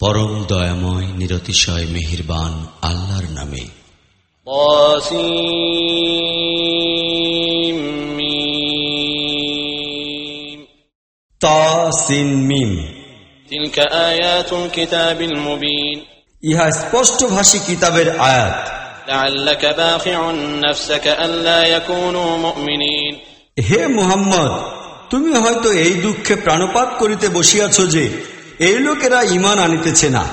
পরম দয়াময় নিরতিশয় মেহিরবান আল্লাহর নামে। ইহা স্পষ্ট ভাষী কিতাবের আয়াত। আল্লাহ বাখিউন নাফসাকা আল্লা হে মুহাম্মদ তুমি হয়তো এই দুঃখে প্রাণপাত করিতে বসিয়াছ যে এই লোকেরা ইমান আনিতেছে না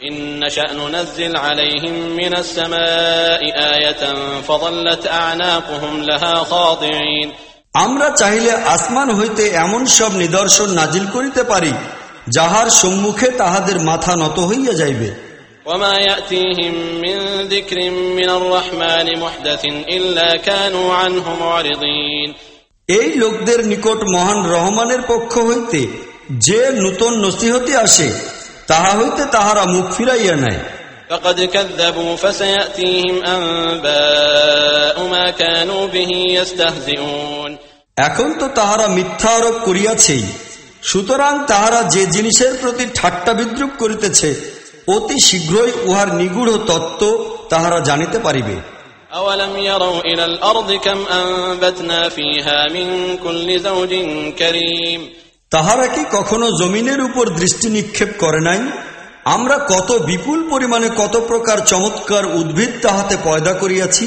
إن نشأ ننزل عليهم من السماء آية فظلت أعناقهم لها خاضعين আমরা চাইলে আসমান হইতে এমন সব নিদর্শন নাজিল করিতে পারি যাহার সম্মুখে তাহাদের মাথা নত হইয়া যাইবে وما يأتيهم من ذكر من الرحمن محدث إلا كانوا عنه معرضين এই লোকদের নিকট মহান রহমানের পক্ষ হইতে যে নূতন নসিহতে আসে তাহা হইতে তাহারা মুখ ফিরাইয়া নেয় فقد كذبوا فسيأتيهم أنباء ما كانوا به يستهزئون এখন তো তাহারা মিথ্যা আরোপ করিয়াছেই সুতরাং তাহারা যে জিনিসের প্রতি ঠাট্টা বিদ্রুপ করিতেছে অতি শীঘ্রই উহার নিগূঢ় তত্ত্ব তাহারা জানিতে পারিবে أولم يروا إلى الأرض كم أنبتنا فيها من كل زوج كريم তাহারা কি কখনো জমিনের উপর দৃষ্টি নিক্ষেপ করে নাই আমরা কত বিপুল পরিমাণে কত প্রকার চমৎকার উদ্ভিদ তাহাতে পয়দা করিয়াছি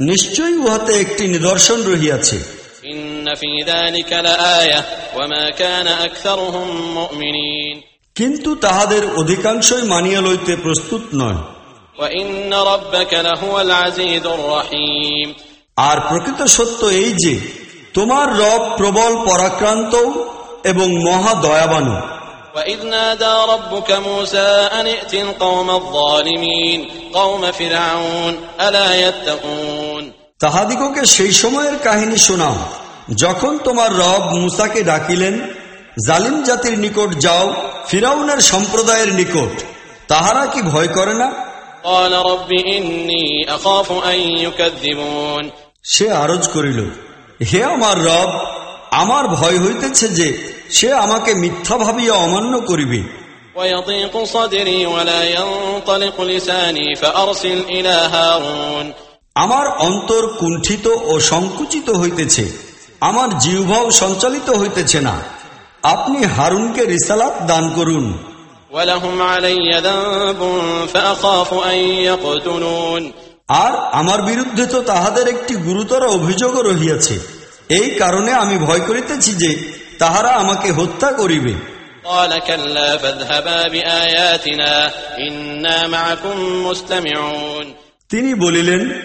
নিশ্চয়ই উহাতে একটি নিদর্শন রহিয়াছে إن في ذلك لآية وما كان أكثرهم مؤمنين কিন্তু তাহাদের অধিকাংশই মানিয়া লইতে প্রস্তুত নয় وإن ربك لهو العزيز الرحيم আর প্রকৃত সত্য এই যে তোমার রব প্রবল পরাক্রান্ত এবং মহা দয়াবানু وإذ نادى ربك موسى أن ائت القوم الظالمين قوم فرعون ألا يتقون তাহাদিগকে সেই সময়ের কাহিনী শোনাও যখন তোমার রব মুসাকে ডাকিলেন জালিম জাতির নিকট যাও ফিরাউনের সম্প্রদায়ের নিকট তাহারা কি ভয় করে না সে আরজ করিল হে আমার রব আমার ভয় হইতেছে যে সে আমাকে মিথ্যা ভাবিয়া অমান্য করিবে। আমার অন্তর কুণ্ঠিত ও সংকুচিত হইতেছে আমার জিহ্বাও সঞ্চালিত হইতেছে না। আপনি হারুনকে রিসালাত দান করুন। আর আমার বিরুদ্ধে তো তাহাদের একটি গুরুতর অভিযোগও রহিয়াছে। এই কারণে আমি ভয় করিতেছি যে তাহারা আমাকে হত্যা করিবে। তিনি বলিলেন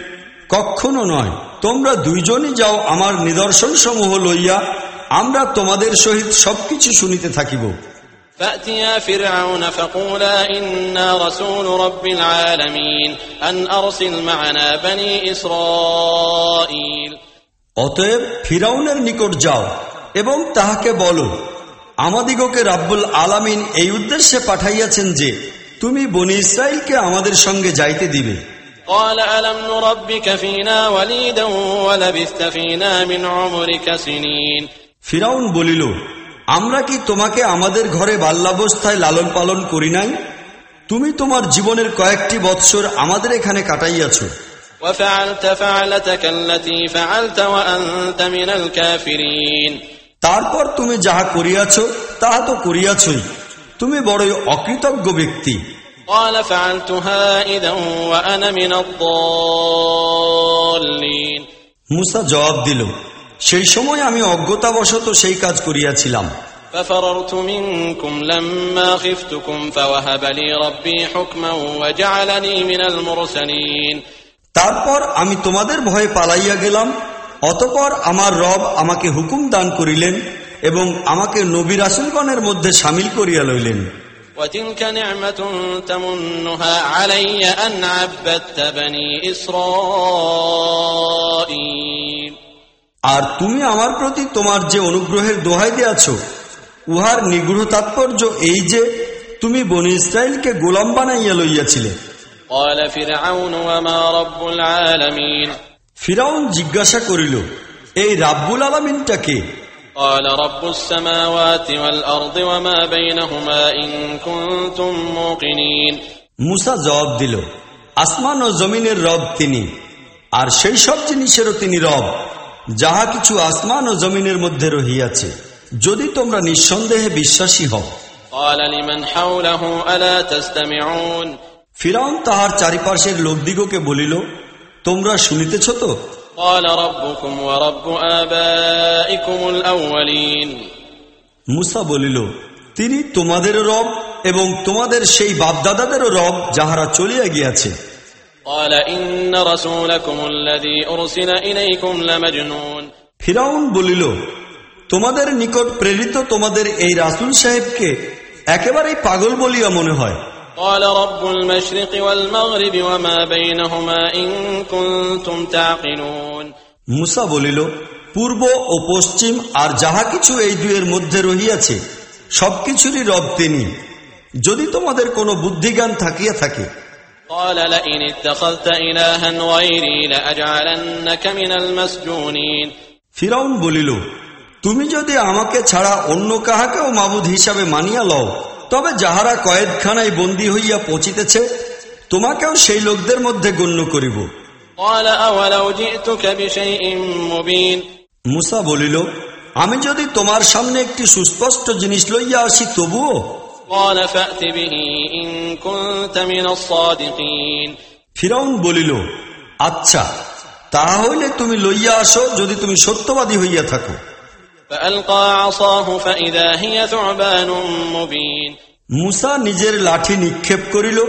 কখনো নয় তোমরা দুইজনই যাও আমার নিদর্শন সমূহ লইয়া আমরা তোমাদের সহিত সবকিছু শুনিতে থাকিব। فأتيا فرعون فقولا إنا رسول رب العالمين أن أرسل معنا بني إسرائيل অতএব ফিরাউনের নিকট যাও এবং তাহাকে বলো আমাদিগকে রাব্বুল আলামিন এই উদ্দেশ্যে পাঠাইয়াছেন যে তুমি বনি ইসরায়েলকে আমাদের সঙ্গে যাইতে দিবে قال ألم نربك فينا وليدا ولبثت فينا من عمرك سنين ফিরাউন বলিল আমরা কি তোমাকে আমাদের ঘরে বাল্যাবস্থায় লালন পালন করি নাই? তুমি তোমার জীবনের কয়েকটি বৎসর আমাদের এখানে কাটাইয়াছ। তারপর তুমি যাহা করিয়াছ তাহা তো করিয়াছই। তুমি বড়ই অকৃতজ্ঞ ব্যক্তি। মুসা জবাব দিল সেই সময় আমি অজ্ঞতাবশত সেই কাজ করিয়াছিলাম ففررت منكم لما خفتكم فوهب لي ربي حكما وجعلني من المرسلين তারপর আমি তোমাদের ভয়ে পালাইয়া গেলাম অতপর আমার রব আমাকে হুকুম দান করিলেন এবং আমাকে নবী রাসুলগণের মধ্যে সামিল করিয়া লইলেন وتلك আর তুমি আমার প্রতি তোমার যে অনুগ্রহের দোহাই দিয়াছ উহার নিগ্রহ তাৎপর্য এই যে তুমি বনি ইসরায়েলকে গোলাম বানাইয়া লইয়াছিলে। ফিরাউন জিজ্ঞাসা করিল এই রাব্বুল আলমিনটা কে? মুসা জবাব দিল আসমান ও জমিনের রব তিনি আর সেই সব জিনিসেরও তিনি রব। যাহা কিছু আসমান ও জমিনের মধ্যে রহিয়াছে যদি তোমরা নিঃসন্দেহে বিশ্বাসী হও। ফিরাউন তাহার চারিপাশের লোকদিগকে বলিল তোমরা শুনিতেছ তো? মুসা বলিল তিনি তোমাদের রব এবং তোমাদের সেই বাপদাদাদেরও রব যাহারা চলিয়া গিয়াছে। ফিরাউন বলিল তোমাদের নিকট প্রেরিত তোমাদের এই রাসুল সাহেবকে একেবারেই পাগল বলিয়া মনে হয়। মুসা বলিল পূর্ব ও পশ্চিম আর যাহা কিছু এই দুয়ের মধ্যে রহিয়াছে সবকিছুরই রব তিনি। যদি তোমাদের কোনো বুদ্ধিজ্ঞান থাকিয়া থাকে قال لئن اتخذت إلها غيري لأجعلنك من المسجونين ফিরাউন বলিল তুমি যদি আমাকে ছাড়া অন্য কাহাকেও মাবুদ হিসাবে মানিয়া লও তবে যাহারা কয়েদখানায় বন্দী হইয়া পচিতেছে তোমাকেও সেই লোকদের মধ্যে গণ্য করিব قال أولو جئتك بشيء مبين মুসা বলিল আমি যদি তোমার সামনে একটি সুস্পষ্ট জিনিস লইয়া আসি তবুও قال فأت به إن كنت من الصادقين ফিরাউন বলিল আচ্ছা তাহা হইলে তুমি লইয়া আসো যদি তুমি সত্যবাদী হইয়া থাকো فألقى عصاه فإذا هي ثعبان مبين মুসা নিজের লাঠি নিক্ষেপ করিল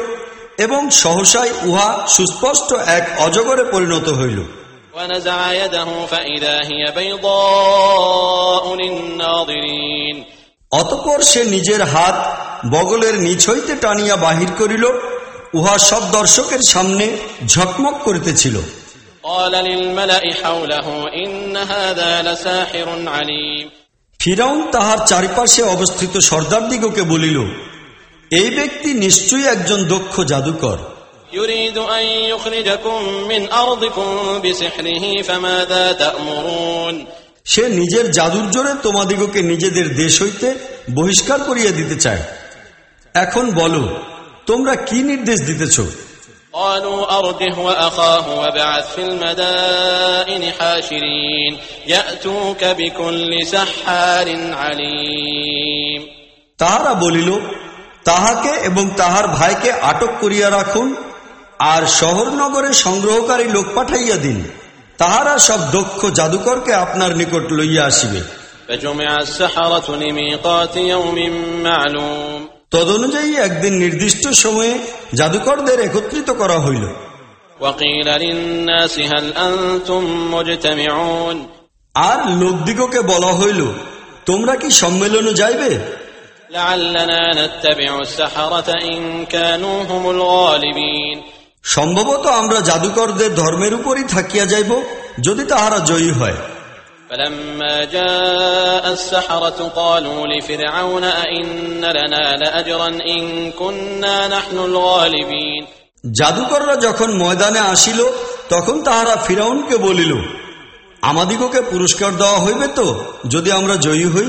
এবং সহসাই উহা সুস্পষ্ট এক অজগরে পরিণত হইল ونزع يده فإذا هي بيضاء للناظرين অতপর সে নিজের হাত বগলের নিচ হইতে টানিয়া বাহির করিল উহা সব দর্শকের সামনে ঝকমক করিতেছিল। ফিরাউন তাহার চারিপাশে অবস্থিত সর্দারদিগকে বলিল এই ব্যক্তি নিশ্চয়ই একজন দক্ষ জাদুকর। ইউরিদু أن يخرجكم من أرضكم بسحره فماذا تأمرون সে নিজের জাদুর জোরে তোমাদিগকে নিজেদের দেশ হইতে বহিষ্কার করিয়া দিতে চায় এখন বলো তোমরা কি নির্দেশ দিতেছ قالوا أرجه وأخاه وابعث في المدائن حاشرين يأتوك بكل سحار عليم তাহারা বলিল তাহাকে এবং তাহার ভাইকে আটক করিয়া রাখুন আর শহর নগরে সংগ্রহকারী লোক পাঠাইয়া দিন তাহারা সব দক্ষ জাদুকরকে আপনার নিকট লইয়া আসিবে فجمع السحرة لميقات يوم معلوم তদনুযায়ী একদিন নির্দিষ্ট সময়ে জাদুকরদের একত্রিত করা হইল وقيل للناس هل أنتم مجتمعون আর লোকদিগকে বলা হইল তোমরা কি সম্মেলনে যাইবে لعلنا نتبع السحرة إن كانوا هم الغالبين সম্ভবত আমরা জাদুকরদের ধর্মের উপরই থাকিয়া যাইব যদি তাহারা জয়ী হয় فلما جاء السحرة قالوا لفرعون أئن لنا لأجرا إن كنا نحن الغالبين জাদুকররা যখন ময়দানে আসিল তখন তাহারা ফিরাউনকে বলিল আমাদিগকে পুরস্কার দেওয়া হইবে তো যদি আমরা জয়ী হই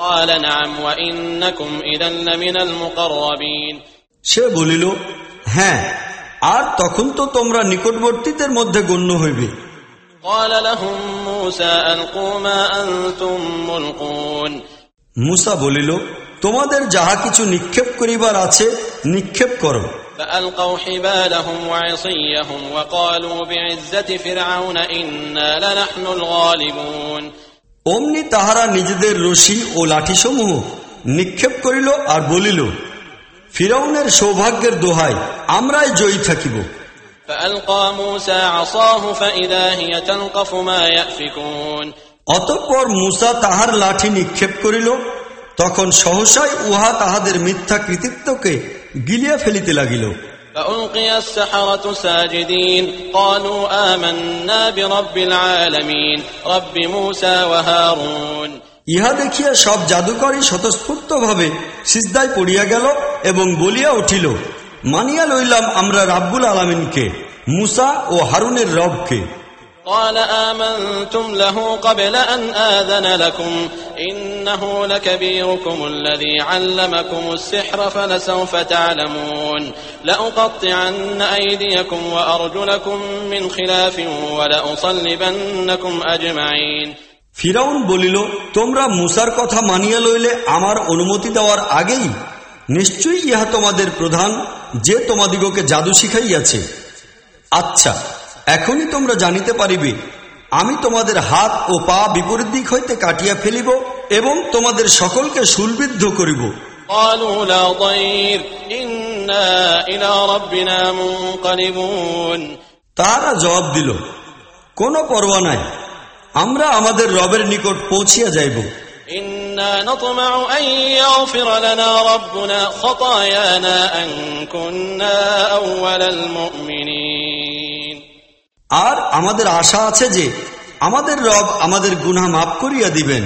قال نعم وإنكم إذا لمن المقربين সে বলিল হ্যাঁ আর তখন তো তোমরা নিকটবর্তীদের মধ্যে গণ্য হইবে قال لهم موسى ألقوا ما أنتم ملقون মুসা বলিল তোমাদের যাহা কিছু নিক্ষেপ করিবার আছে নিক্ষেপ করো فألقوا حبالهم وعصيهم وقالوا بعزة فرعون إنا لنحن الغالبون অমনি তাহারা নিজেদের রশি ও লাঠিসমূহ নিক্ষেপ করিল আর বলিল ফিরাউনের সৌভাগ্যের দোহাই আমরাই জয়ী থাকিব فألقى موسى عصاه فإذا هي تلقف ما يأفكون অতঃপর মুসা তাহার লাঠি নিক্ষেপ করিল তখন সহসাই উহা তাহাদের মিথ্যা কৃতিত্বকে গিলিয়া ফেলিতে লাগিল فألقي السحرة ساجدين قالوا آمنا برب العالمين رب موسى وهارون ইহা দেখিয়া সব জাদুকরই স্বতঃস্ফূর্ত ভাবে সিজদায় পড়িয়া গেল এবং বলিয়া উঠিল মানিয়া লইলাম আমরা রাব্বুল আলমিনকে মুসা ও হারুনের রবকে قال آمنتم له قبل أن آذن لكم إنه لكبيركم الذي علمكم السحر فلسوف تعلمون لأقطعن أيديكم وأرجلكم من خلاف ولأصلبنكم أجمعين ফিরাউন বলিল তোমরা মুসার কথা মানিয়া লইলে আমার অনুমতি দেওয়ার আগেই নিশ্চয়ই ইহা তোমাদের প্রধান যে তোমাদিগকে জাদু শিখাইয়াছে। আচ্ছা এখনই তোমরা জানিতে পারিবে আমি তোমাদের হাত ও পা বিপরীত দিক হইতে কাটিয়া ফেলিব এবং তোমাদের সকলকে সুলবিদ্ধ করিব। তারা জবাব দিল কোন পরোয়া নাই। আমরা আমাদের রবের নিকট পৌঁছিয়া যাইব إنا نطمع أن يغفر لنا ربنا خطايانا أن كنا أول المؤمنين আর আমাদের আশা আছে যে আমাদের রব আমাদের গুনাহ মাফ করিয়া দিবেন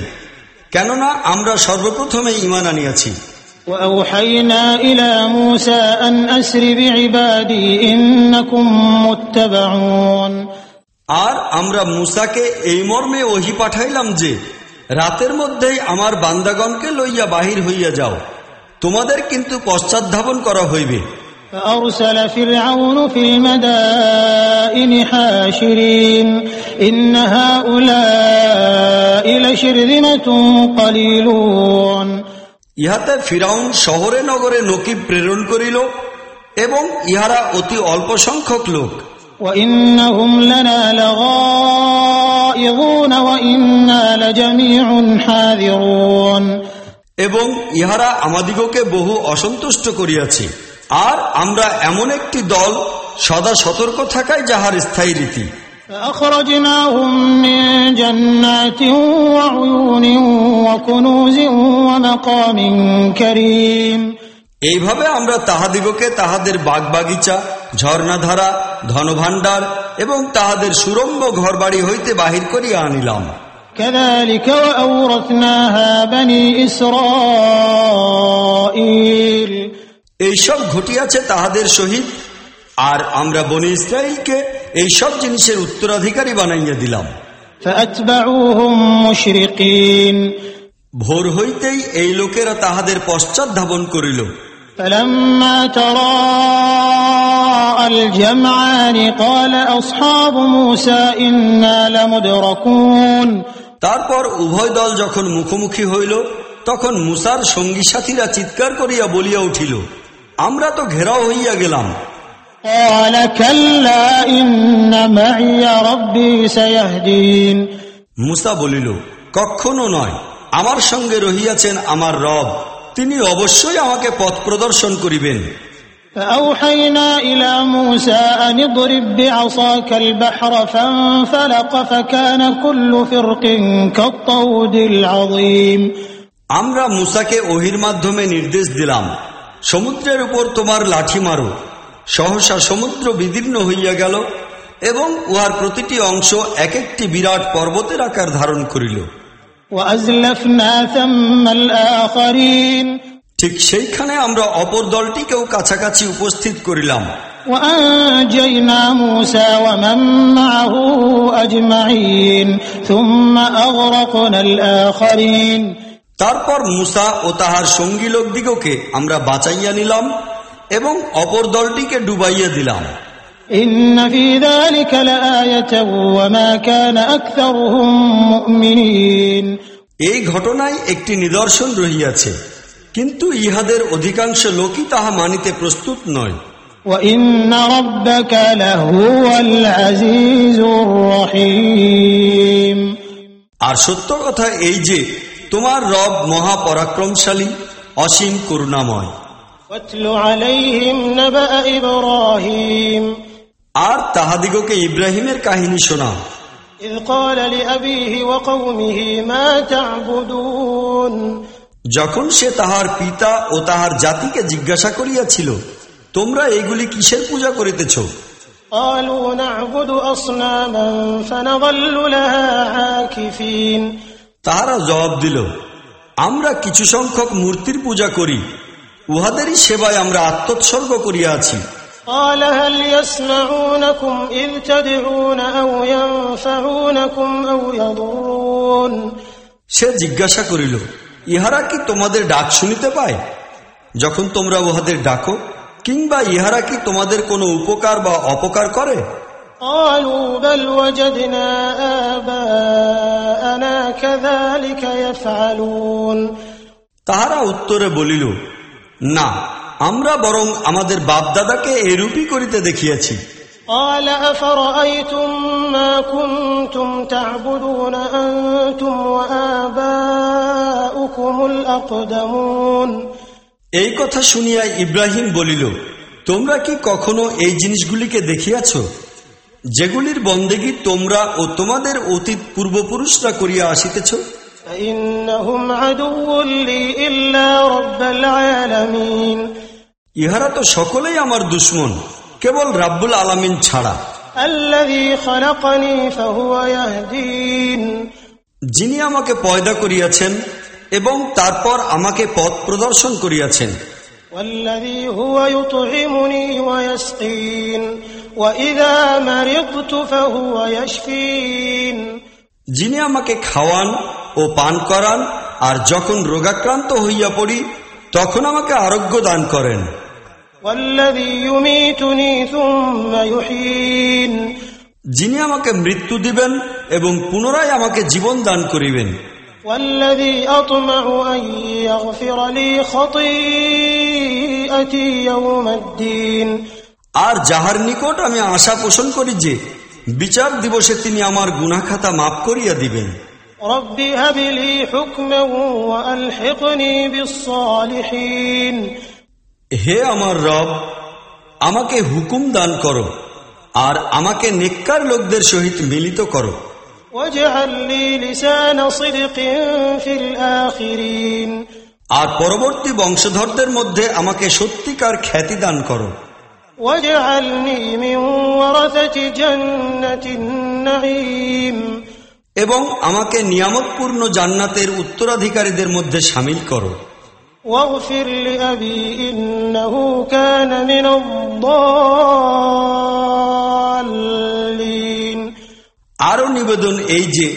কেননা আমরা সর্বপ্রথমে ইমান আনিয়াছি وأوحينا إلى موسى أن أسر بعبادي إنكم متبعون আর আমরা মুসাকে এই মর্মে ওহি পাঠাইলাম যে রাতের মধ্যেই আমার বান্দাগণকে লইয়া বাহির হইয়া যাও তোমাদের কিন্তু পশ্চাৎধাবন করা হইবে فأرسل فرعون في المدائن حاشرين إن هؤلاء لشرذمة قليلون ইহাতে ফিরাউন শহরে নগরে নকিব প্রেরণ করিল এবং ইহারা অতি অল্প সংখ্যক লোক وإنهم لنا لغائظون وإنا لجميع حاذرون এবং ইহারা আমাদিগকে বহু অসন্তুষ্ট করিয়াছে আর আমরা এমন একটি দল সদা সতর্ক থাকাই যাহার স্থায়ী রীতি فأخرجناهم من جنات وعيون وكنوز ومقام كريم এইভাবে আমরা তাহাদিগকে তাহাদের বাগবাগিচা ঝর্ণাধারা ধনভাণ্ডার এবং তাহাদের সুরম্ভ ঘরবাড়ি হইতে বাহির করিয়া আনিলাম كذلك وأورثناها بني إسرائيل এইসব ঘটিয়াছে তাহাদের সহিত আর আমরা বনি ইসরায়েলকে এইসব জিনিসের উত্তরাধিকারী বানাইয়া দিলাম فأتبعوهم مشرقين ভোর হইতেই এই লোকেরা তাহাদের পশ্চাৎ ধাবন করিল فلما تراءى الجمعان قال أصحاب موسى إنا لمدركون তারপর উভয় দল যখন মুখোমুখি হইল তখন মুসার সঙ্গী সাথীরা চিৎকার করিয়া বলিয়া উঠিল আমরা তো ঘেরাও হইয়া গেলাম قال كلا إن معي ربي سيهدين মুসা বলিল কখনো নয় আমার সঙ্গে রহিয়াছেন আমার রব তিনি অবশ্যই আমাকে পথ প্রদর্শন করিবেন فأوحينا إلى موسى أن اضرب بعصاك البحر فانفلق فكان كل فرق كالطود العظيم আমরা মুসাকে ওহির মাধ্যমে নির্দেশ দিলাম সমুদ্রের উপর তোমার লাঠি মারো সহসা সমুদ্র বিদীর্ণ হইয়া গেল এবং উহার প্রতিটি অংশ এক একটি বিরাট পর্বতের আকার ধারণ করিল وأزلفنا ثم الآخرين ঠিক সেইখানে আমরা অপর দলটিকেও কাছাকাছি উপস্থিত করিলাম وأنجينا موسى ومن معه أجمعين ثم أغرقنا الآخرين তারপর মুসা ও তাহার সঙ্গী লোকদিগকে আমরা বাঁচাইয়া নিলাম এবং অপর দলটিকে ডুবাইয়া দিলাম إن في ذلك لآية وما كان أكثرهم مؤمنين এই ঘটনায় একটি নিদর্শন রহিয়াছে কিন্তু ইহাদের অধিকাংশ লোকই তাহা মানিতে প্রস্তুত নয় وإن ربك لهو العزيز الرحيم আর সত্য কথা এই যে তোমার রব মহাপরাক্রমশালী অসীম করুণাময় আর তাহাদিগকে ইব্রাহিমের কাহিনী শোনা যখন সে তাহার পিতা ও তাহার জাতিকে জিজ্ঞাসা করিয়াছিল তোমরা এগুলি কিসের পূজা করিতেছ? তাহারা জবাব দিল আমরা কিছু সংখ্যক মূর্তির পূজা করি উহাদেরই সেবায় আমরা আত্মোৎসর্গ করিয়াছি قال هل يسمعونكم إذ تدعون أو ينفعونكم أو يضرون সে জিজ্ঞাসা করিল ইহারা কি তোমাদের ডাক শুনিতে পায় যখন তোমরা উহাদের ডাকো কিংবা ইহারা কি তোমাদের কোনো উপকার বা অপকার করে قالوا بل وجدنا آباءنا كذلك يفعلون তাহারা উত্তরে বলিল না আমরা বরং আমাদের বাপদাদাকে এরূপই করিতে দেখিয়াছি قال أفرأيتم ما كنتم تعبدون أنتم وآباؤكم الأقدمون এই কথা শুনিয়া ইব্রাহিম বলিল তোমরা কি কখনো এই জিনিসগুলিকে দেখিয়াছ যেগুলির বন্দেগী তোমরা ও তোমাদের অতীত পূর্বপুরুষরা করিয়া আসিতেছ فإنهم عدو لي إلا رب العالمين ইহারা তো সকলেই আমার দুশ্মন কেবল রাব্বুল আলামিন ছাড়া। যিনি আমাকে পয়দা করিয়াছেন এবং তারপর আমাকে পথ প্রদর্শন করিয়াছেন। যিনি আমাকে খাওয়ান ও পান করান আর যখন রোগাক্রান্ত হইয়া পড়ি তখন আমাকে আরোগ্য দান করেন। যিনি আমাকে মৃত্যু দিবেন এবং পুনরায় আমাকে জীবন দান করিবেন। আর যাহার নিকট আমি আশা পোষণ করি যে বিচার দিবসে তিনি আমার গুনাখাতা মাফ করিয়া দিবেন। রব্বি হাবিলি হে আমার রব আমাকে হুকুম দান করো আর আমাকে নিকার লোকদের সহিত মিলিত করো। আর পরবর্তী বংশধরদের মধ্যে আমাকে সত্যিকার খ্যাতি দান করো। এবং আমাকে নিয়ামতপূর্ণ জান্নাতের উত্তরাধিকারীদের মধ্যে সামিল করো। واغفر لأبي إنه كان من الضالين আরো নিবেদন এই যে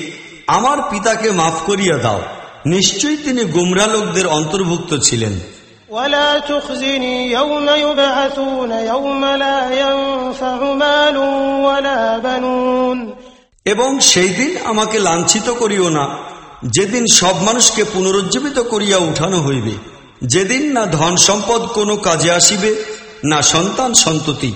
আমার পিতাকে মাফ করিয়া দাও নিশ্চয়ই তিনি গুমরা লোকদের অন্তর্ভুক্ত ছিলেন ولا تخزني يوم يبعثون يوم لا ينفع مال ولا بنون এবং সেই দিন আমাকে লাঞ্ছিত করিও না যেদিন সব মানুষকে পুনরুজ্জীবিত করিয়া উঠানো হইবে যেদিন না ধন সম্পদ কোনো কাজে আসিবে না সন্তান সন্ততি।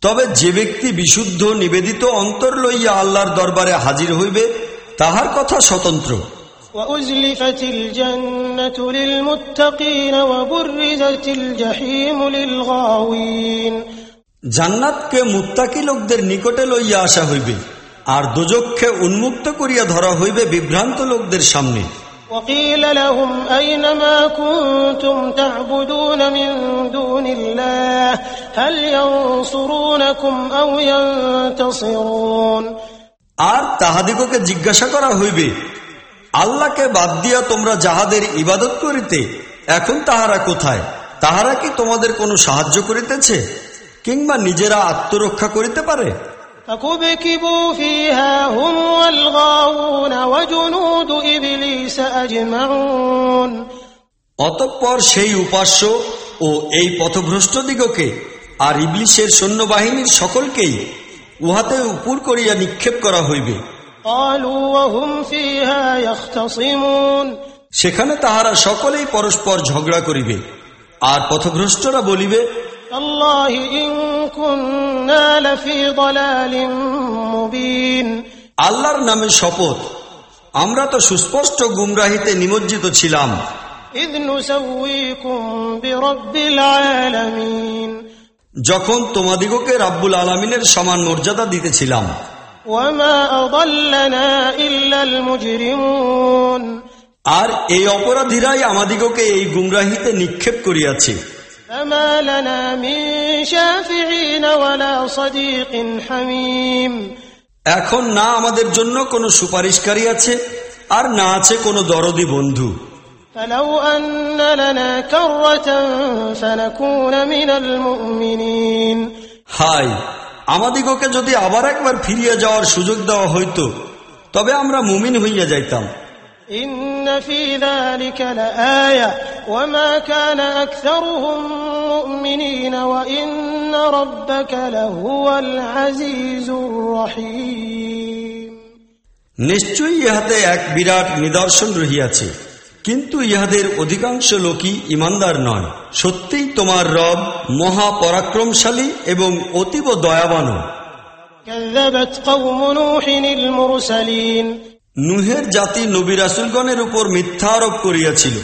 তবে যে ব্যক্তি বিশুদ্ধ নিবেদিত অন্তর লইয়া আল্লাহর দরবারে হাজির হইবে তাহার কথা স্বতন্ত্র। ওয়া الجنة للمتقين وبرزت الجحيم للغاوين জান্নাতকে মুত্তাকি লোকদের নিকটে লইয়া আসা হইবে আর দোজক্ষে উন্মুক্ত করিয়া ধরা হইবে বিভ্রান্ত লোকদের সামনে وقيل لهم أين ما كنتم تعبدون من دون الله هل ينصرونكم أو ينتصرون আর তাহাদিগকে জিজ্ঞাসা করা হইবে আল্লাহকে বাদ দিয়া তোমরা যাহাদের ইবাদত করিতে এখন তাহারা কোথায় তাহারা কি তোমাদের কোনো সাহায্য করিতেছে কিংবা নিজেরা আত্মরক্ষা করিতে পারে? অতঃপর সেই উপাস্য ও এই পথভ্রষ্ট দিগকে আর ইবলিশের সৈন্যবাহিনীর সকলকেই উহাতে উপর করিয়া নিক্ষেপ করা হইবে। সেখানে তাহারা সকলেই পরস্পর ঝগড়া করিবে। আর পথভ্রষ্টরা বলিবে تالله إن كنا لفي ضلال مبين আল্লাহর নামে শপথ আমরা তো সুস্পষ্ট গুমরাহিতে নিমজ্জিত ছিলাম إذ نسويكم برب العالمين যখন তোমাদিগকে রাব্বুল আলমিনের সমান মর্যাদা দিতেছিলাম وما أضلنا إلا المجرمون আর এই অপরাধীরাই আমাদিগকে এই গুমরাহিতে নিক্ষেপ করিয়াছে فما لنا من شافعين ولا صديق حميم এখন না আমাদের জন্য কোনো সুপারিশকারী আছে আর না আছে কোনো দরদি বন্ধু فلو أن لنا كرة فنكون من المؤمنين হাই আমাদিগকে যদি আবার একবার ফিরিয়ে যাওয়ার সুযোগ দেওয়া হইতো তবে আমরা মুমিন হইয়া যাইতাম إن في ذلك لآية وما كان أكثرهم مؤمنين وإن ربك لهو العزيز الرحيم নিশ্চয়ই ইহাতে এক বিরাট নিদর্শন রহিয়াছে কিন্তু ইহাদের অধিকাংশ লোকই ইমানদার নয় সত্যিই তোমার রব মহাপরাক্রমশালী এবং অতীব দয়াবান নুহের জাতি নবী রাসুলগণের উপর মিথ্যা আরোপ করিয়াছিল।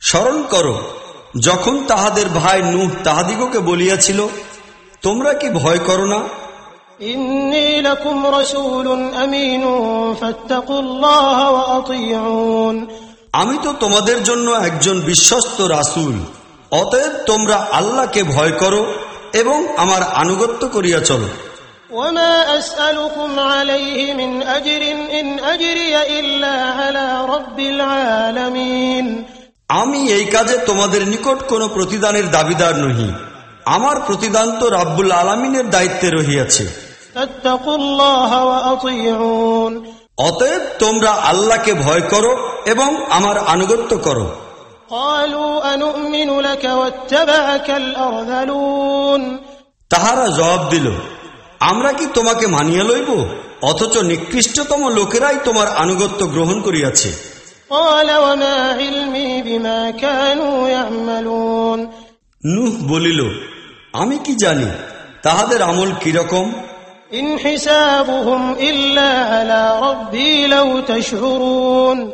স্মরণ করো যখন তাহাদের ভাই নুহ তাহাদিগকে বলিয়াছিল তোমরা কি ভয় করো না? আমি তো তোমাদের জন্য একজন বিশ্বস্ত রাসুল অতএব তোমরা আল্লাহকে ভয় করো। এবং আমার আনুগত্য করিয়া চলো وما أسألكم عليه من أجر إن أجري إلا على رب العالمين আমি এই কাজে তোমাদের নিকট কোনো প্রতিদানের দাবিদার নহি আমার প্রতিদান তো রাব্বুল আলমিনের দায়িত্বে রহিয়াছে فاتقوا الله وأطيعون অতএব তোমরা আল্লাহকে ভয় করো এবং আমার আনুগত্য করো তাহারা জবাব দিল আমরা কি তোমাকে মানিয়া লইব? অথচ নিকৃষ্টতম লোকেরাই তোমার আনুগত্য গ্রহণ করিয়াছে। নুহ বলিল আমি কি জানি? তাহাদের আমল কীরকম ইন ইল্লা আলা রাব্বি লাউ তাশহুরুন।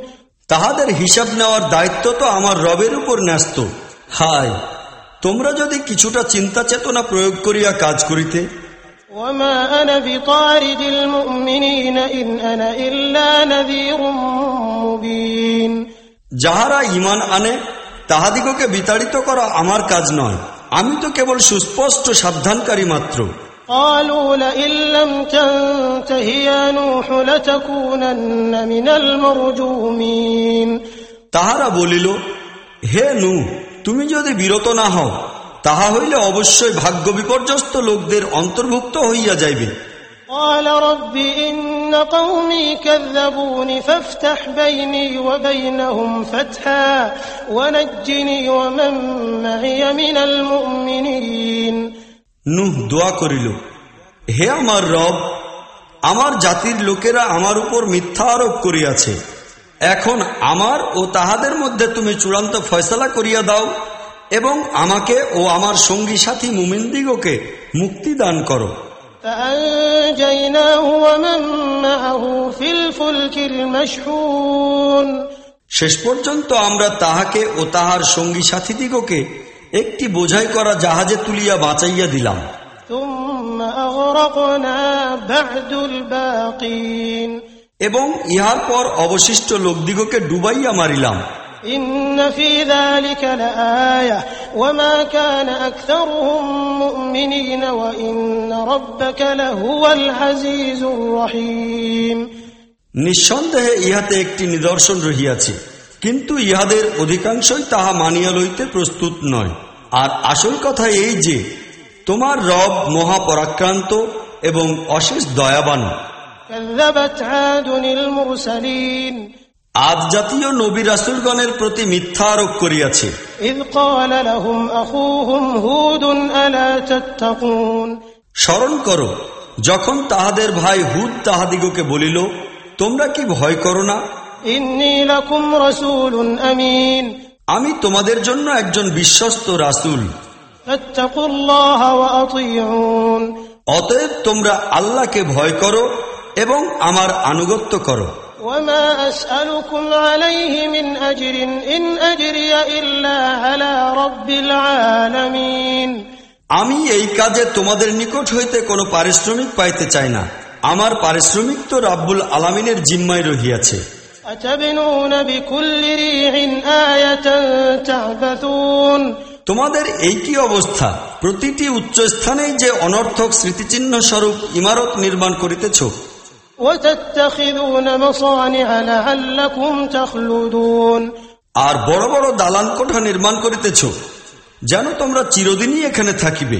তাহাদের হিসাব নেওয়ার দায়িত্ব তো আমার রবের উপর ন্যস্ত। হায় তোমরা যদি কিছুটা চিন্তা চেতনা প্রয়োগ করিয়া কাজ করিতে। যাহারা ইমান আনে তাহাদিগকে বিতাড়িত করা আমার কাজ নয়। আমি তো কেবল সুস্পষ্ট সাবধানকারী মাত্র। قالوا لئن لم تنته يا نوح لتكونن من المرجومين তাহারা বলিল হে নু তুমি যদি বিরত না হও তাহা হইলে অবশ্যই ভাগ্য বিপর্যস্ত লোকদের অন্তর্ভুক্ত হইয়া যাইবে قال رب إن قومي كذبون فافتح بيني وبينهم فتحا ونجني ومن معي من المؤمنين নুহ দোয়া করিল হে আমার রব আমার জাতির লোকেরা আমার উপর মিথ্যা আরোপ করিয়াছে। এখন আমার ও তাহাদের মধ্যে তুমি চূড়ান্ত ফয়সলা করিয়া দাও এবং আমাকে ও আমার সঙ্গী সাথী মুমিনদিগকে মুক্তি দান করো। শেষ পর্যন্ত আমরা তাহাকে ও তাহার সঙ্গী সাথীদিগকে একটি বোঝাই করা জাহাজে তুলিয়া বাঁচাইয়া দিলাম। এবং ইহার পর অবশিষ্ট লোকদিগকে ডুবাইয়া মারিলাম। নিঃসন্দেহে ইহাতে একটি নিদর্শন রহিয়াছে। কিন্তু ইহাদের অধিকাংশই তাহা মানিয়া লইতে প্রস্তুত নয়। আর আসল কথা এই যে তোমার রব মহাপরাক্রান্ত এবং অশেষ দয়াবান। আজ জাতীয় নবী রাসুলগণের প্রতি মিথ্যা আরোপ করিয়াছে। স্মরণ করো যখন তাহাদের ভাই হুদ তাহাদিগকে বলিল তোমরা কি ভয় করো না? আমি তোমাদের জন্য একজন বিশ্বস্ত রাসুল। অতএব তোমরা আল্লাহকে ভয় করো এবং আমার আনুগত্য করো। আমি এই কাজে তোমাদের নিকট হইতে কোনো পারিশ্রমিক পাইতে চাই না। আমার পারিশ্রমিক তো রাব্বুল আলামিনের জিম্মায় রহিয়াছে। أتبنون بكل ريع آية تعبثون তোমাদের এই কি অবস্থা প্রতিটি উচ্চ স্থানেই যে অনর্থক স্মৃতিচিহ্ন স্বরূপ ইমারত নির্মাণ করিতেছ وتتخذون مصانع لعلكم تخلدون আর বড় বড় দালান কোঠা নির্মাণ করিতেছ যেন তোমরা চিরদিনই এখানে থাকিবে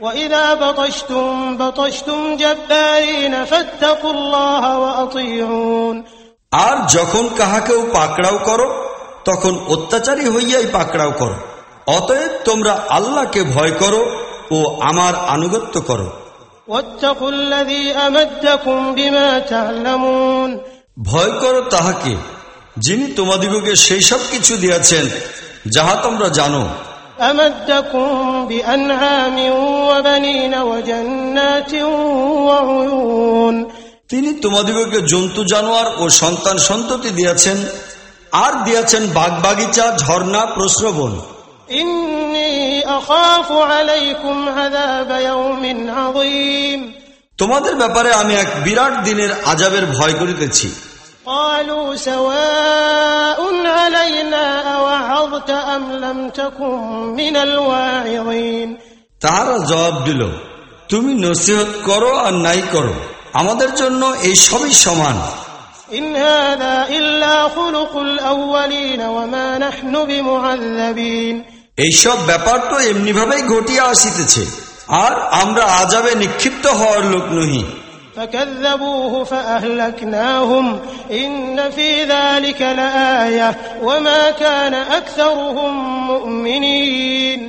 وإذا بطشتم بطشتم جبارين فاتقوا الله وأطيعون আর যখন কাহাকেও পাকড়াও করো তখন অত্যাচারী হইয়াই পাকড়াও করো। অতএব তোমরা আল্লাহকে ভয় করো ও আমার আনুগত্য করো। ভয় করো তাহাকে যিনি তোমাদিগকে সেই সব কিছু দিয়াছেন যাহা তোমরা জানো। আমি بأنعام وبنين وجنات وعيون তিনি তোমাদিগকে জন্তু জানোয়ার ও সন্তান সন্ততি দিয়াছেন আর দিয়াছেন বাগবাগিচা ঝর্ণা প্রশ্রবণ إني أخاف عليكم عذاب يوم عظيم তোমাদের ব্যাপারে আমি এক বিরাট দিনের আজাবের ভয় করিতেছি قالوا سواء علينا أوعظت أم لم تكن من الواعظين তাহারা জবাব দিল তুমি নসিহত করো আর নাই করো আমাদের জন্য এই সবই সমান إن هذا إلا خلق الأولين وما نحن بمعذبين এইসব ব্যাপার তো এমনিভাবেই ঘটিয়া আসিতেছে আর আমরা আজাবে নিক্ষিপ্ত হওয়ার লোক নহি فكذبوه فأهلكناهم إن في ذلك لآية وما كان أكثرهم مؤمنين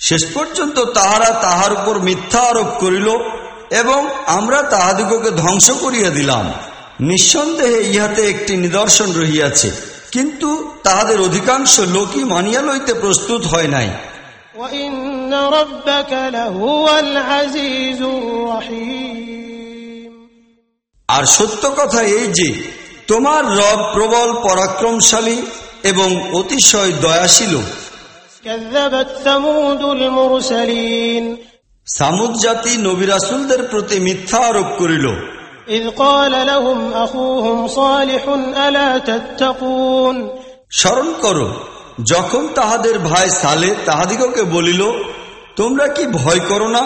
শেষ পর্যন্ত তাহারা তাহার উপর মিথ্যা আরোপ করিল এবং আমরা তাহাদিগকে ধ্বংস করিয়া দিলাম নিঃসন্দেহে ইহাতে একটি নিদর্শন রহিয়াছে কিন্তু তাহাদের অধিকাংশ লোকই মানিয়া লইতে প্রস্তুত হয় নাই وإن ربك لهو العزيز الرحيم আর সত্য কথা এই যে তোমার রব প্রবল পরাক্রমশালী এবং অতিশয় দয়াশীল كذبت ثمود المرسلين সামুদ জাতি নবিরাসুলদের প্রতি মিথ্যা আরোপ করিল। স্মরণ করো যখন তাহাদের ভাই সালে তাহাদিগকে বলিল তোমরা কি ভয় করো না?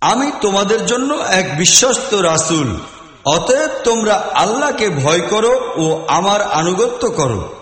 আমি তোমাদের জন্য এক বিশ্বস্ত রাসুল অতএব তোমরা আল্লাহকে ভয় করো ও আমার আনুগত্য করো।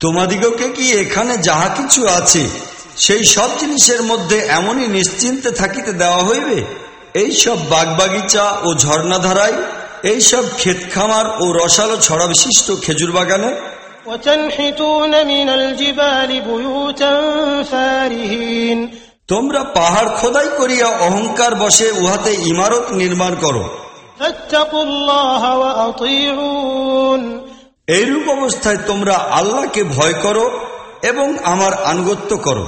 তোমাদিগকে কি এখানে যাহা কিছু আছে সেই সব জিনিসের মধ্যে এমনই নিশ্চিন্তে থাকিতে দেওয়া হইবে? এই সব বাগবাগিচা ও ঝর্ণাধারায় এই সব ক্ষেত খামার ও রসালো ছড়া বিশিষ্ট খেজুর বাগানে? তোমরা পাহাড় খোদাই করিয়া অহংকার বসে উহাতে ইমারত নির্মাণ করো। এইরূপ অবস্থায় তোমরা আল্লাহকে ভয় করো এবং আমার আনুগত্য করো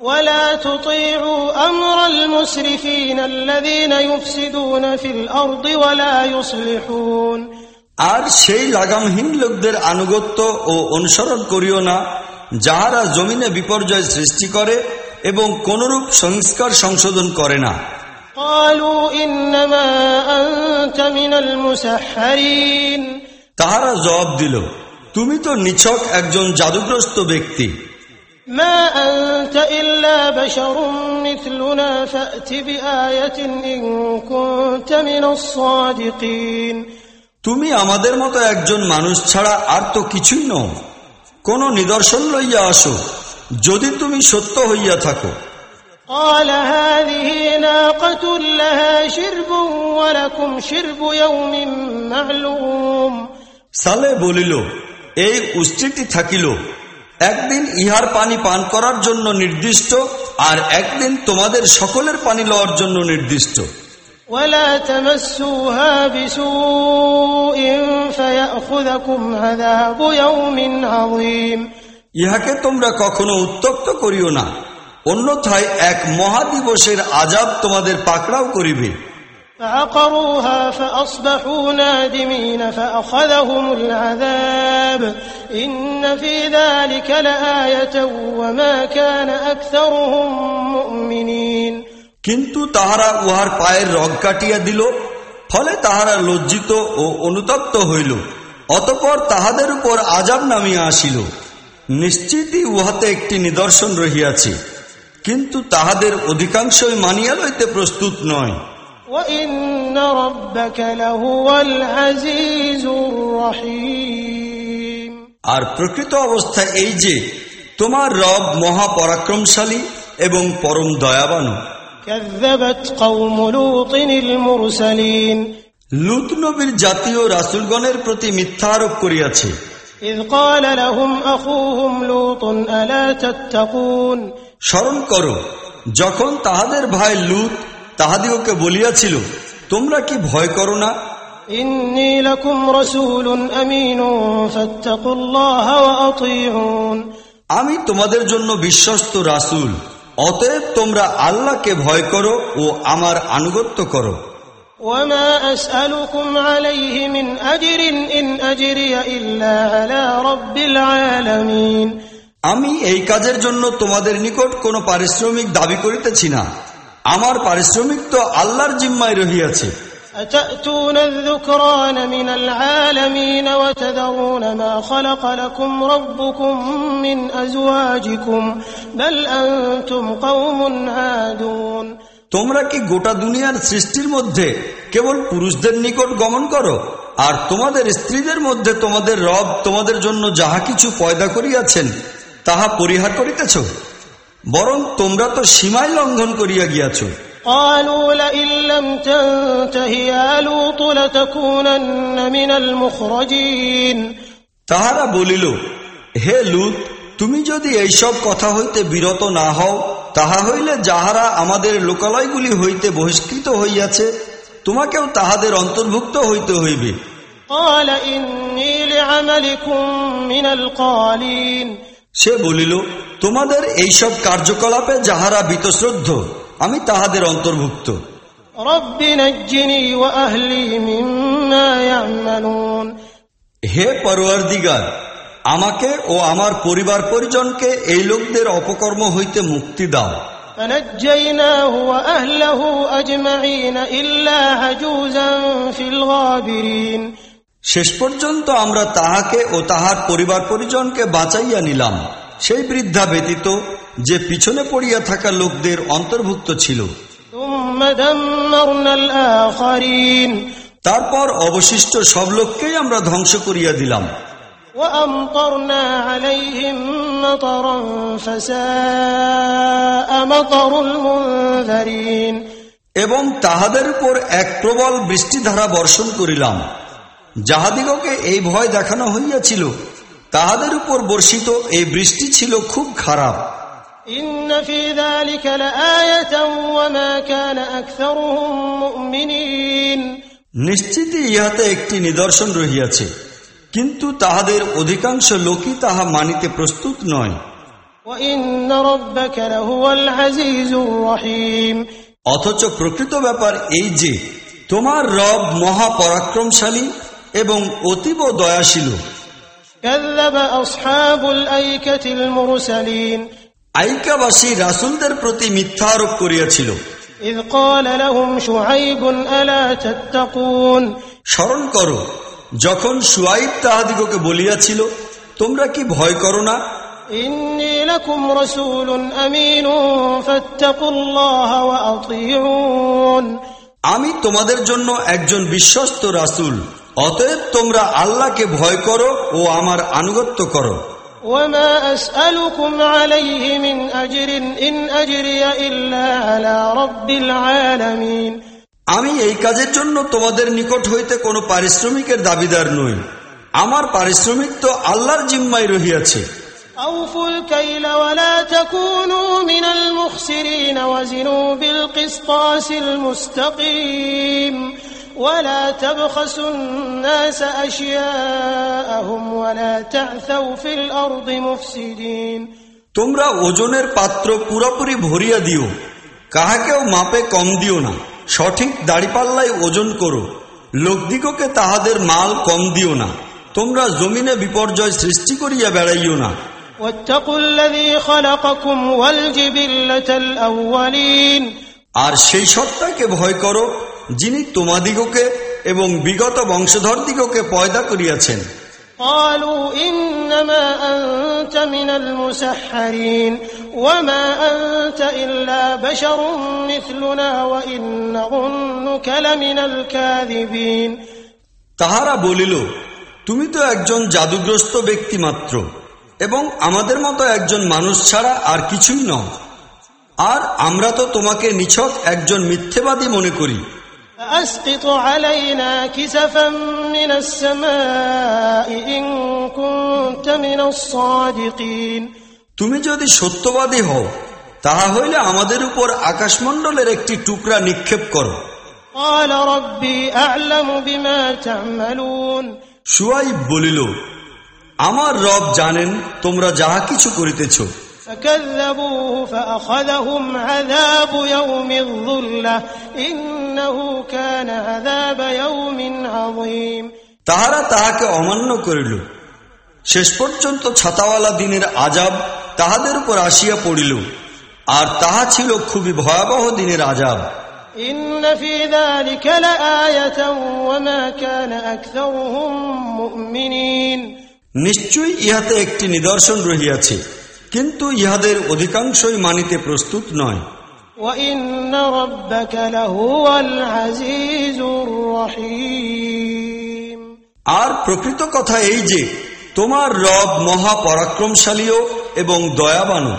ولا تطيعوا أمر المسرفين الذين يفسدون في الأرض ولا يصلحون আর সেই লাগামহীন লোকদের আনুগত্য ও অনুসরণ করিও না যাহারা জমিনে বিপর্যয় সৃষ্টি করে এবং কোনরূপ সংস্কার সংশোধন করে না قالوا إنما أنت من المسحرين তাহারা জবাব দিল তুমি তো নিছক একজন জাদুগ্রস্ত ব্যক্তি ما أنت إلا بشر مثلنا فأت بآية إن كنت من الصادقين তুমি আমাদের মতো একজন মানুষ ছাড়া আর তো কিছুই নও কোন নিদর্শন লইয়া আসো যদি তুমি সত্য হইয়া থাকো قال هذه ناقة لها شرب ولكم شرب يوم معلوم সালে বলিল এই উষ্টিটি থাকিল। একদিন ইহার পানি পান করার জন্য নির্দিষ্ট আর একদিন তোমাদের সকলের পানি লওয়ার জন্য নির্দিষ্ট। ইহাকে তোমরা কখনো উত্তক্ত করিও না। অন্যথায় এক মহাদিবসের আজাব তোমাদের পাকড়াও করিবে। فعقروها فأصبحوا نادمين فأخذهم العذاب إن في ذلك لآية وما كان أكثرهم مؤمنين কিন্তু তাহারা উহার পায়ের রগ কাটিয়া দিল ফলে তাহারা লজ্জিত ও অনুতপ্ত হইল অতপর তাহাদের উপর আজাব নামিয়া আসিল নিশ্চিতই উহাতে একটি নিদর্শন রহিয়াছে কিন্তু তাহাদের অধিকাংশই মানিয়া লইতে প্রস্তুত নয় وإن ربك لهو العزيز الرحيم আর প্রকৃত অবস্থা এই যে তোমার রব মহাপরাক্রমশালী এবং পরম দয়াবান كذبت قوم لوط المرسلين লুত নবীর জাতীয় রাসুলগণের প্রতি মিথ্যা আরোপ করিয়াছে إذ قال لهم أخوهم لوط ألا تتقون স্মরণ করো যখন তাহাদের ভাই লুত তাহাদিওকে বলিয়াছিল তোমরা কি ভয় করো না إني لكم رسول أمين فاتقوا الله وأطيعون আমি তোমাদের জন্য বিশ্বস্ত রাসুল অতএব তোমরা আল্লাহকে ভয় করো ও আমার আনুগত্য করো وما أسألكم عليه من أجر إن أجري إلا على رب العالمين আমি এই কাজের জন্য তোমাদের নিকট কোনো পারিশ্রমিক দাবি করিতেছি না আমার পারিশ্রমিক তো আল্লাহর জিম্মায় রহিয়াছে أتأتون الذكران من العالمين وتذرون ما خلق لكم ربكم من أزواجكم بل أنتم قوم عادون তোমরা কি গোটা দুনিয়ার সৃষ্টির মধ্যে কেবল পুরুষদের নিকট গমন করো আর তোমাদের স্ত্রীদের মধ্যে তোমাদের রব তোমাদের জন্য যাহা কিছু পয়দা করিয়াছেন তাহা পরিহার করিতেছ বরং তোমরা তো সীমায় লঙ্ঘন করিয়া গিয়াছ قالوا لئن لم تنته يا لوط لتكونن من المخرجين তাহারা বলিল হে লুত তুমি যদি এইসব কথা হইতে বিরত না হও তাহা হইলে যাহারা আমাদের লোকালয়গুলি হইতে বহিষ্কৃত হইয়াছে তোমাকেও তাহাদের অন্তর্ভুক্ত হইতে হইবে قال إني لعملكم من القالين সে বলিল তোমাদের এইসব কার্যকলাপে যাহারা বিতশ্রদ্ধ আমি তাহাদের অন্তর্ভুক্ত। হে পরোয়ার দিগার আমাকে ও আমার পরিবার পরিজনকে এই লোকদের অপকর্ম হইতে মুক্তি দাও। ফনজ্জাইনাহু শেষ পর্যন্ত আমরা তাহাকে ও তাহার পরিবার পরিজনকে বাঁচাইয়া নিলাম। সেই বৃদ্ধা ব্যতীত যে পিছনে পড়িয়া থাকা লোকদের অন্তর্ভুক্ত ছিল। তারপর অবশিষ্ট সব লোককেই আমরা ধ্বংস করিয়া দিলাম। এবং তাহাদের উপর এক প্রবল বৃষ্টিধারা বর্ষণ করিলাম। যাহাদিগকে এই ভয় দেখানো হইয়াছিল তাহাদের উপর বর্ষিত এই বৃষ্টি ছিল খুব খারাপ। নিশ্চিত ইহাতে একটি নিদর্শন রহিয়াছে কিন্তু তাহাদের অধিকাংশ লোকই তাহা মানিতে প্রস্তুত নয়। অথচ প্রকৃত ব্যাপার এই যে তোমার রব মহাপরাক্রমশালী এবং অতীব দয়াশীল। আইকাবাসী রাসুলদের প্রতি মিথ্যা আরোপ করিয়াছিল। স্মরণ করো যখন সুয়াইব তাহাদিগকে বলিয়াছিল তোমরা কি ভয় করো না? আমি তোমাদের জন্য একজন বিশ্বস্ত রাসুল। অতএব তোমরা আল্লাহকে ভয় করো ও আমার আনুগত্য করো وما أسألكم عليه من أجر إن أجري إلا على رب العالمين আমি এই কাজের জন্য তোমাদের নিকট হইতে কোনো পারিশ্রমিকের দাবিদার নই আমার পারিশ্রমিক তো আল্লাহর জিম্মায় রহিয়াছে أوفوا الكيل ولا تكونوا من المخسرين وزنوا بالقسطاس المستقيم ولا تبخسوا الناس أشياءهم ولا تعثوا في الأرض مفسدين তোমরা ওজনের পাত্র পুরোপুরি ভরিয়া দিও কাহাকেও মাপে কম দিও না সঠিক দাড়িপাল্লায় ওজন করো লোকদিগকে তাহাদের মাল কম দিও না তোমরা জমিনে বিপর্যয় সৃষ্টি করিয়া বেড়াইও না واتقوا الذي خلقكم والجبلة الأولين আর সেই সত্তাকে ভয় করো যিনি তোমাদিগকে এবং বিগত বংশধরদিগকে পয়দা করিয়াছেন قالوا إنما أنت من المسحرين وما أنت إلا بشر مثلنا وإن نظنك لمن الكاذبين তাহারা বলিল তুমি তো একজন জাদুগ্রস্ত ব্যক্তি মাত্র এবং আমাদের মতো একজন মানুষ ছাড়া আর কিছুই নও আর আমরা তো তোমাকে নিছক একজন মিথ্যেবাদী মনে করি فأسقط علينا كسفا من السماء إن كنت من الصادقين তুমি যদি সত্যবাদী হও তাহা হইলে আমাদের উপর আকাশমণ্ডলের একটি টুকরা নিক্ষেপ করো قال ربي أعلم بما تعملون সুয়াইব বলিল আমার রব জানেন তোমরা যাহা কিছু করিতেছ فكذبوه فأخذهم عذاب يوم الظلة إنه كان عذاب يوم عظيم তাহারা তাহাকে অমান্য করিল শেষ পর্যন্ত ছাতাওয়ালা দিনের আজাব তাহাদের উপর আসিয়া পড়িল আর তাহা ছিল খুবই ভয়াবহ দিনের আজাব إن في ذلك لآية وما كان أكثرهم مؤمنين নিশ্চয়ই ইহাতে একটি নিদর্শন রহিয়াছে কিন্তু ইহাদের অধিকাংশই মানিতে প্রস্তুত নয়। আর প্রকৃত কথা এই যে তোমার রব মহা পরাক্রমশালীও এবং দয়াবানু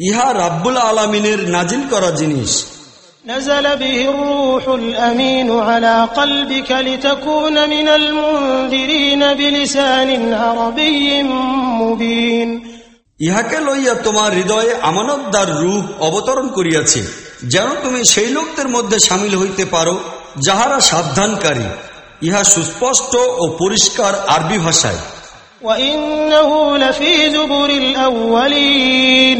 ইহা রাব্বুল আলামিনের নাজিল করা জিনিস। نزل به الروح الأمين على قلبك لتكون من المنذرين بلسان عربي مبين ইহাকে লইয়া তোমার হৃদয়ে আমানতদার রূপ অবতরণ করিয়াছে যেন তুমি সেই লোকদের মধ্যে সামিল হইতে পারো যাহারা সাবধানকারী ইহা সুস্পষ্ট ও পরিষ্কার আরবি ভাষায় وإنه لفي زبر الأولين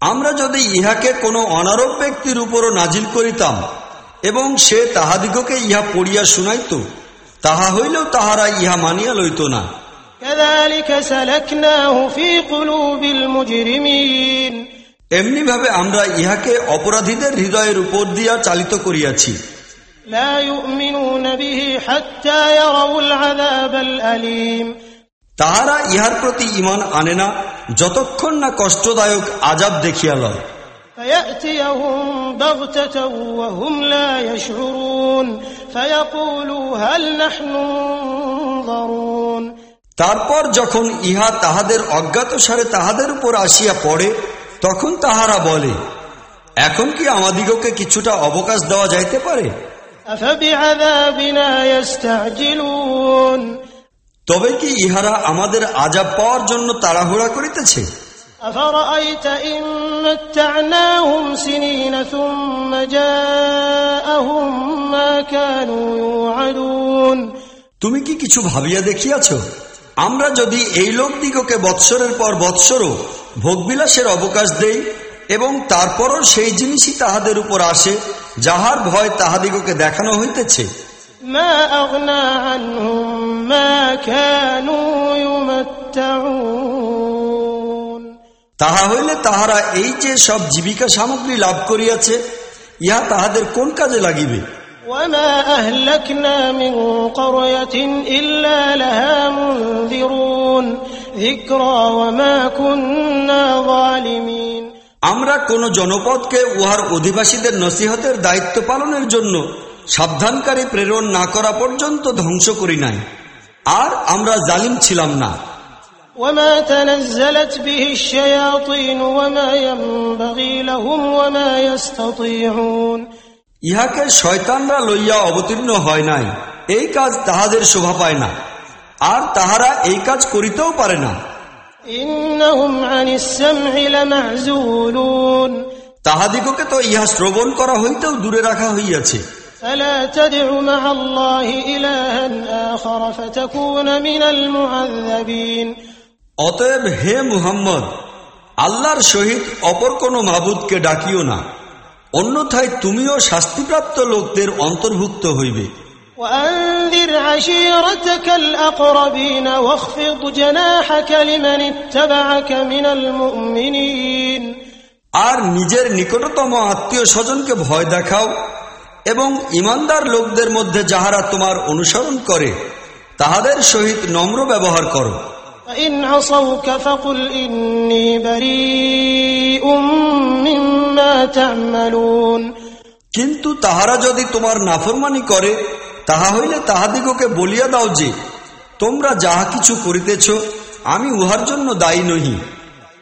আমরা যদি ইহাকে কোনো অনারব ব্যক্তির উপরও নাজিল করিতাম এবং সে তাহাদিগকে ইহা পড়িয়া শুনাইত তাহা হইলেও তাহারা ইহা মানিয়া লইত না كذلك سلكناه في قلوب المجرمين এমনিভাবে আমরা ইহাকে অপরাধীদের হৃদয়ের উপর দিয়া চালিত করিয়াছি لا يؤمنون به حتى يروا العذاب الأليم তাহারা ইহার প্রতি ইমান আনে না যতক্ষণ না কষ্টদায়ক আজাব দেখিয়া লয় فيأتيهم بغتة وهم لا يشعرون فيقولوا هل نحن منظرون তারপর যখন ইহা তাহাদের অজ্ঞাত সারে তাহাদের উপর আসিয়া পড়ে তখন তাহারা বলে এখন কি আমাদিগকে কিছুটা অবকাশ দেওয়া যাইতে পারে أفبعذابنا يستعجلون তবে কি ইহারা আমাদের আজাব পাওয়ার জন্য তাড়াহুড়া করিতেছে أفرأيت إن متعناهم سنين ثم جاءهم ما كانوا يوعدون তুমি কি কিছু ভাবিয়া দেখিয়াছ আমরা যদি এই লোকদিগকে বৎসরের পর বৎসরও ভোগবিলাসের অবকাশ দেই এবং তারপরও সেই জিনিসই তাহাদের উপর আসে যাহার ভয় তাহাদিগকে দেখানো হইতেছে ما أغنى عنهم ما كانوا يمتعون তাহা হইলে তাহারা এই যে সব জীবিকা সামগ্রী লাভ করিয়াছে ইহা তাহাদের কোন কাজে লাগিবে وما أهلكنا من قرية إلا لها منذرون ذكرى وما كنا ظالمين আমরা কোন জনপদকে উহার অধিবাসীদের নসিহতের দায়িত্ব পালনের জন্য সাবধানকারী প্রেরণ না করা পর্যন্ত ধ্বংস করি নাই আর আমরা জালিম ছিলাম না وما تنزلت به الشياطين وما ينبغي لهم وما يستطيعون ইহাকে শয়তানরা লইয়া অবতীর্ণ হয় নাই এই কাজ তাহাদের শোভা পায় না আর তাহারা এই কাজ করিতেও পারে না إنهم عن السمع لمعزولون তাহাদিগকে তো ইহা শ্রবণ করা হইতেও দূরে রাখা হইয়াছে فلا تدع مع الله إلها آخر فتكون من المعذبين অতএব হে মুহাম্মদ আল্লাহর সহিত অপর কোন মাবুদকে ডাকিও না অন্যথায় তুমিও শাস্তিপ্রাপ্ত লোকদের অন্তর্ভুক্ত হইবে وأنذر عشيرتك الأقربين واخفض جناحك لمن اتبعك من المؤمنين আর নিজের নিকটতম আত্মীয় স্বজনকে ভয় দেখাও এবং ইমানদার লোকদের মধ্যে যাহারা তোমার অনুসরণ করে তাহাদের সহিত নম্র ব্যবহার করো। কিন্তু তাহারা যদি তোমার নাফরমানি করে তাহা হইলে তাহাদিগকে বলিয়া দাও যে তোমরা যাহা কিছু করিতেছ আমি উহার জন্য দায়ী নহি।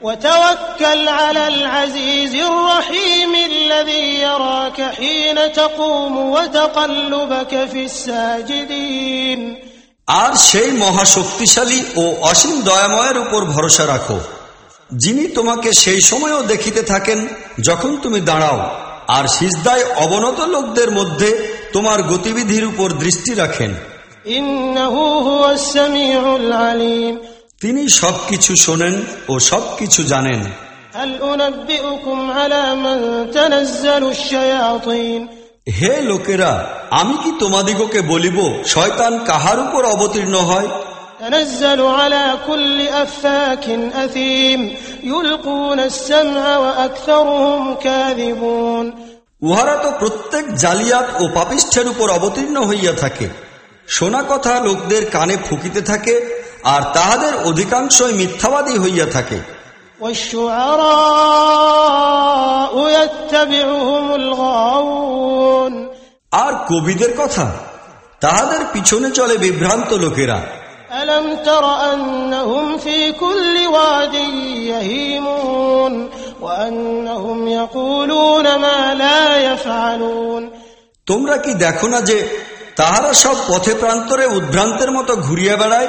وتوكل على العزيز الرحيم الذي يراك حين تقوم وتقلبك في الساجدين আর সেই মহাশক্তিশালী ও অসীম দয়াময়ের উপর ভরসা রাখো যিনি তোমাকে সেই সময়ও দেখিতে থাকেন যখন তুমি দাঁড়াও আর সিজদায় অবনত লোকদের মধ্যে তোমার গতিবিধির উপর দৃষ্টি রাখেন إنه هو السميع العليم তিনি সবকিছু শোনেন ও সবকিছু জানেন هل أنبئكم على من تنزل الشياطين হে লোকেরা আমি কি তোমাদিগকে বলিব শয়তান কাহার উপর অবতীর্ণ হয় تنزل على كل أفاك أثيم يلقون السمع وأكثرهم كاذبون উহারা তো প্রত্যেক জালিয়াত ও পাপিষ্ঠের উপর অবতীর্ণ হইয়া থাকে শোনা কথা লোকদের কানে ফুকিতে থাকে আর তাহাদের অধিকাংশই মিথ্যাবাদী হইয়া থাকে والشعراء يتبعهم الغاوون আর কবিদের কথা তাহাদের পিছনে চলে বিভ্রান্ত লোকেরা ألم تر أنهم في كل واد يهيمون وأنهم يقولون ما لا يفعلون তোমরা কি দেখো না যে তাহারা সব পথে প্রান্তরে উদ্ভ্রান্তের মতো ঘুরিয়া বেড়ায়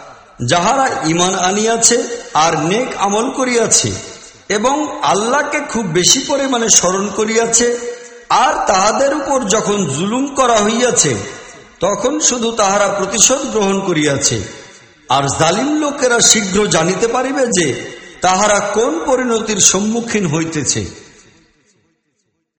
যাহারা ইমান আনিয়াছে আর নেক আমল করিয়াছে এবং আল্লাহকে খুব বেশি পরিমাণে স্মরণ করিয়াছে আর তাহাদের উপর যখন জুলুম করা হইয়াছে, তখন শুধু তাহারা প্রতিশোধ গ্রহণ করিয়াছে। আর জালিম লোকেরা শীঘ্র জানিতে পারিবে যে তাহারা কোন পরিণতির সম্মুখীন হইতেছে।